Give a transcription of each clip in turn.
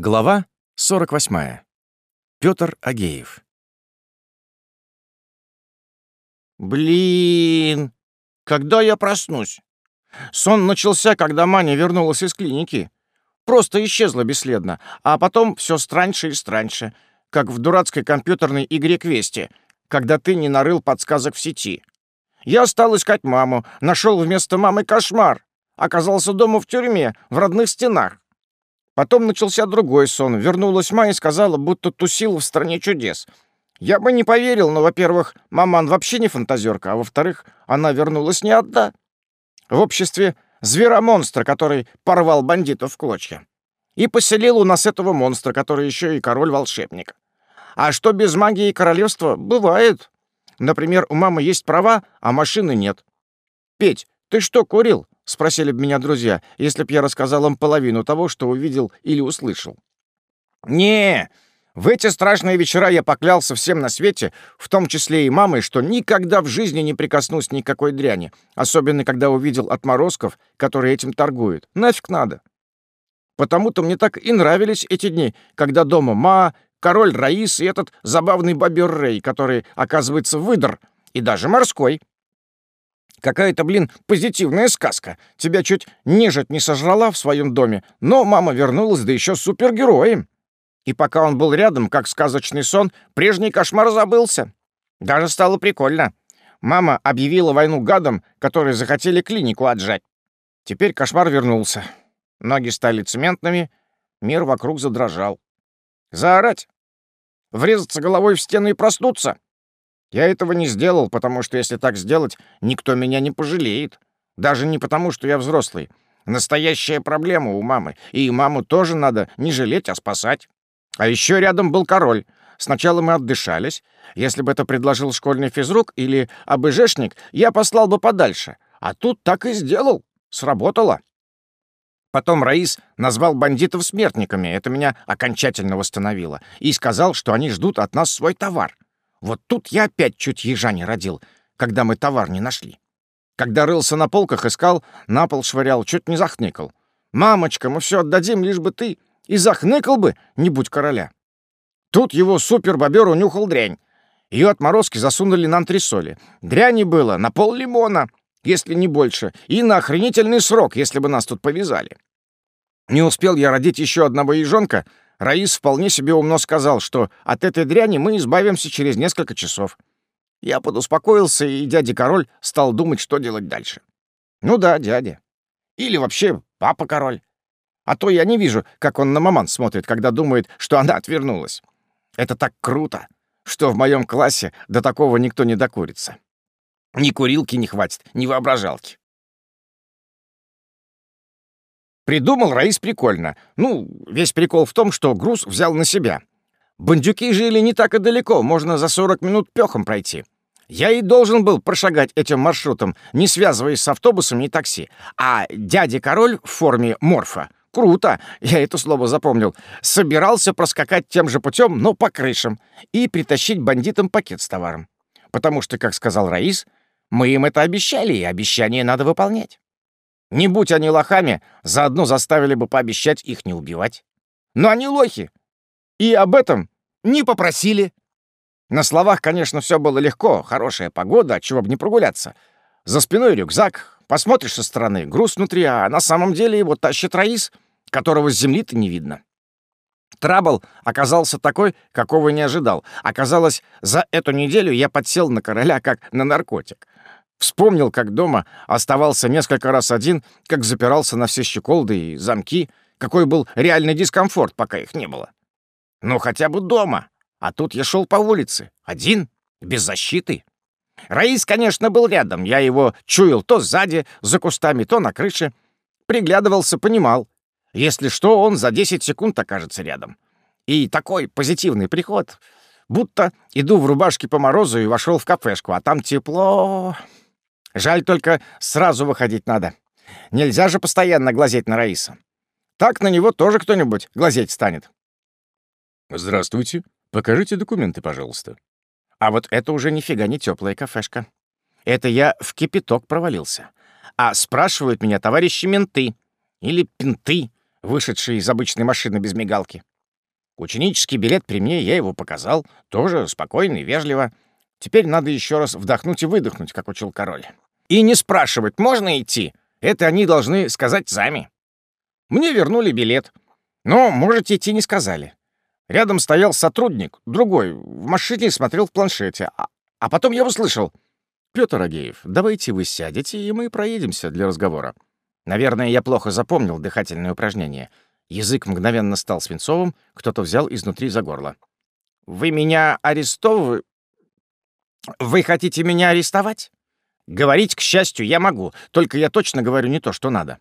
Глава 48. Пётр Агеев. Блин, когда я проснусь? Сон начался, когда Маня вернулась из клиники. Просто исчезла бесследно, а потом все страньше и страньше, как в дурацкой компьютерной игре Квести, когда ты не нарыл подсказок в сети. Я стал искать маму, нашел вместо мамы кошмар. Оказался дома в тюрьме, в родных стенах. Потом начался другой сон. Вернулась Ма и сказала, будто тусила в стране чудес. Я бы не поверил, но, во-первых, маман вообще не фантазерка, а во-вторых, она вернулась не одна. В обществе зверомонстра, который порвал бандитов в клочья. И поселил у нас этого монстра, который еще и король-волшебник. А что без магии королевства, бывает. Например, у мамы есть права, а машины нет. Петь, ты что, курил? — спросили бы меня друзья, если б я рассказал им половину того, что увидел или услышал. «Не, в эти страшные вечера я поклялся всем на свете, в том числе и мамой, что никогда в жизни не прикоснусь ни к какой дряни, особенно когда увидел отморозков, которые этим торгуют. Нафиг надо. Потому-то мне так и нравились эти дни, когда дома ма, король Раис и этот забавный бобер Рэй, который, оказывается, выдр, и даже морской. Какая-то, блин, позитивная сказка. Тебя чуть нежить не сожрала в своем доме, но мама вернулась, да еще супергероем. И пока он был рядом, как сказочный сон, прежний кошмар забылся. Даже стало прикольно. Мама объявила войну гадам, которые захотели клинику отжать. Теперь кошмар вернулся. Ноги стали цементными, мир вокруг задрожал. Заорать. Врезаться головой в стену и проснуться. Я этого не сделал, потому что если так сделать, никто меня не пожалеет. Даже не потому, что я взрослый. Настоящая проблема у мамы, и маму тоже надо не жалеть, а спасать. А еще рядом был король. Сначала мы отдышались. Если бы это предложил школьный физрук или АБЖшник, я послал бы подальше. А тут так и сделал. Сработало. Потом Раис назвал бандитов смертниками, это меня окончательно восстановило, и сказал, что они ждут от нас свой товар — вот тут я опять чуть ежа не родил, когда мы товар не нашли. Когда рылся на полках, искал, на пол швырял, чуть не захныкал. «Мамочка, мы все отдадим, лишь бы ты...» И захныкал бы, не будь короля. Тут его супер-бобер унюхал дрянь. Ее отморозки засунули на антресоли. Дряни было на пол лимона, если не больше, и на охренительный срок, если бы нас тут повязали. Не успел я родить еще одного ежонка, Раис вполне себе умно сказал, что от этой дряни мы избавимся через несколько часов. Я подуспокоился, и дядя-король стал думать, что делать дальше. Ну да, дядя. Или вообще папа-король. А то я не вижу, как он на маман смотрит, когда думает, что она отвернулась. Это так круто, что в моем классе до такого никто не докурится. Ни курилки не хватит, ни воображалки. Придумал Раис прикольно. Ну, весь прикол в том, что груз взял на себя. Бандюки жили не так и далеко, можно за 40 минут пехом пройти. Я и должен был прошагать этим маршрутом, не связываясь с автобусом и такси. А дядя-король в форме морфа Круто, я это слово запомнил. Собирался проскакать тем же путем, но по крышам, и притащить бандитам пакет с товаром. Потому что, как сказал Раис, мы им это обещали, и обещание надо выполнять. Не будь они лохами, заодно заставили бы пообещать их не убивать. Но они лохи. И об этом не попросили. На словах, конечно, все было легко, хорошая погода, чего бы не прогуляться. За спиной рюкзак, посмотришь со стороны, груз внутри, а на самом деле его тащит Раис, которого с земли-то не видно. Трабл оказался такой, какого не ожидал. Оказалось, за эту неделю я подсел на короля как на наркотик. Вспомнил, как дома оставался несколько раз один, как запирался на все щеколды и замки, какой был реальный дискомфорт, пока их не было. Ну, хотя бы дома. А тут я шел по улице, один, без защиты. Раис, конечно, был рядом. Я его чуял то сзади, за кустами, то на крыше. Приглядывался, понимал. Если что, он за 10 секунд окажется рядом. И такой позитивный приход. Будто иду в рубашке по морозу и вошел в кафешку, а там тепло. Жаль только, сразу выходить надо. Нельзя же постоянно глазеть на Раиса. Так на него тоже кто-нибудь глазеть станет. «Здравствуйте. Покажите документы, пожалуйста». А вот это уже нифига не теплая кафешка. Это я в кипяток провалился. А спрашивают меня товарищи менты или пинты, вышедшие из обычной машины без мигалки. Ученический билет при мне, я его показал. Тоже спокойно и вежливо. Теперь надо еще раз вдохнуть и выдохнуть, как учил король. И не спрашивать, можно идти. Это они должны сказать сами. Мне вернули билет. Но можете идти не сказали. Рядом стоял сотрудник, другой, в машине смотрел в планшете. А, а потом я услышал. «Пётр Агеев, давайте вы сядете, и мы проедемся для разговора». Наверное, я плохо запомнил дыхательное упражнение. Язык мгновенно стал свинцовым, кто-то взял изнутри за горло. «Вы меня арестовываете? Вы хотите меня арестовать?» «Говорить, к счастью, я могу, только я точно говорю не то, что надо».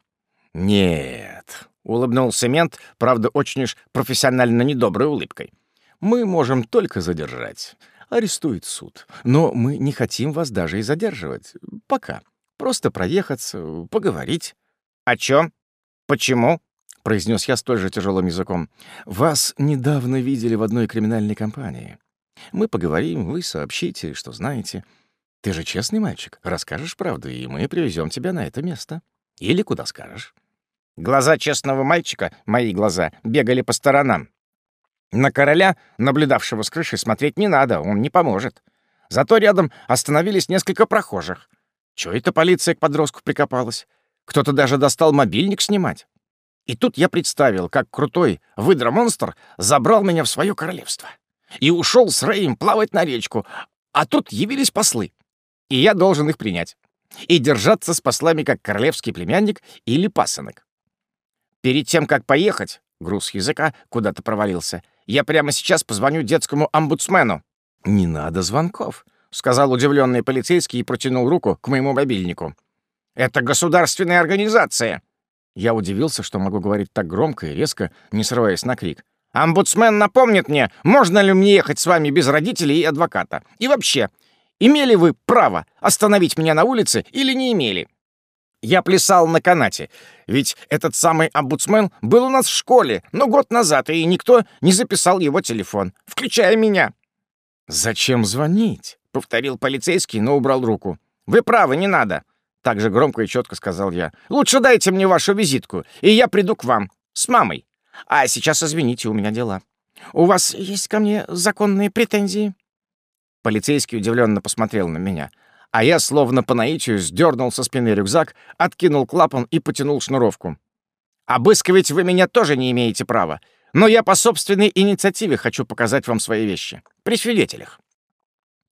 «Нет», — улыбнулся мент, правда, очень уж профессионально недоброй улыбкой. «Мы можем только задержать. Арестует суд. Но мы не хотим вас даже и задерживать. Пока. Просто проехаться, поговорить». «О чем? Почему?» — произнес я столь же тяжелым языком. «Вас недавно видели в одной криминальной компании. Мы поговорим, вы сообщите, что знаете. Ты же честный мальчик, расскажешь правду, и мы привезем тебя на это место. Или куда скажешь». Глаза честного мальчика, мои глаза, бегали по сторонам. На короля, наблюдавшего с крыши, смотреть не надо, он не поможет. Зато рядом остановились несколько прохожих. Чё это полиция к подростку прикопалась? Кто-то даже достал мобильник снимать. И тут я представил, как крутой выдра-монстр забрал меня в свое королевство и ушел с Рэем плавать на речку, а тут явились послы, и я должен их принять и держаться с послами как королевский племянник или пасынок. Перед тем, как поехать, груз языка куда-то провалился, я прямо сейчас позвоню детскому омбудсмену. «Не надо звонков», — сказал удивленный полицейский и протянул руку к моему мобильнику. Это государственная организация!» Я удивился, что могу говорить так громко и резко, не срываясь на крик. «Омбудсмен напомнит мне, можно ли мне ехать с вами без родителей и адвоката? И вообще, имели вы право остановить меня на улице или не имели?» Я плясал на канате, ведь этот самый омбудсмен был у нас в школе, но год назад, и никто не записал его телефон, включая меня. «Зачем звонить?» — повторил полицейский, но убрал руку. «Вы правы, не надо. Так же громко и четко сказал я. «Лучше дайте мне вашу визитку, и я приду к вам. С мамой. А сейчас, извините, у меня дела. У вас есть ко мне законные претензии?» Полицейский удивленно посмотрел на меня, а я, словно по наитию, сдернул со спины рюкзак, откинул клапан и потянул шнуровку. «Обыскивать вы меня тоже не имеете права, но я по собственной инициативе хочу показать вам свои вещи. При свидетелях».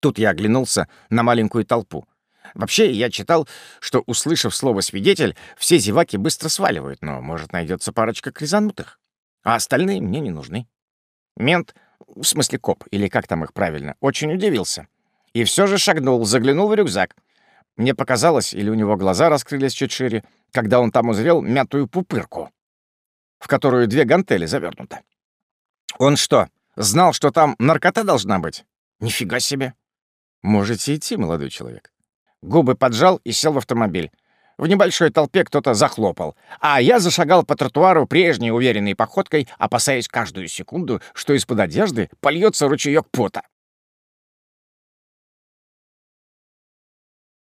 Тут я оглянулся на маленькую толпу. Вообще, я читал, что, услышав слово «свидетель», все зеваки быстро сваливают, но, может, найдется парочка кризанутых. А остальные мне не нужны. Мент, в смысле коп, или как там их правильно, очень удивился. И все же шагнул, заглянул в рюкзак. Мне показалось, или у него глаза раскрылись чуть шире, когда он там узрел мятую пупырку, в которую две гантели завернуты. Он что, знал, что там наркота должна быть? Нифига себе. Можете идти, молодой человек. Губы поджал и сел в автомобиль. В небольшой толпе кто-то захлопал, а я зашагал по тротуару прежней уверенной походкой, опасаясь каждую секунду, что из-под одежды польется ручеёк пота.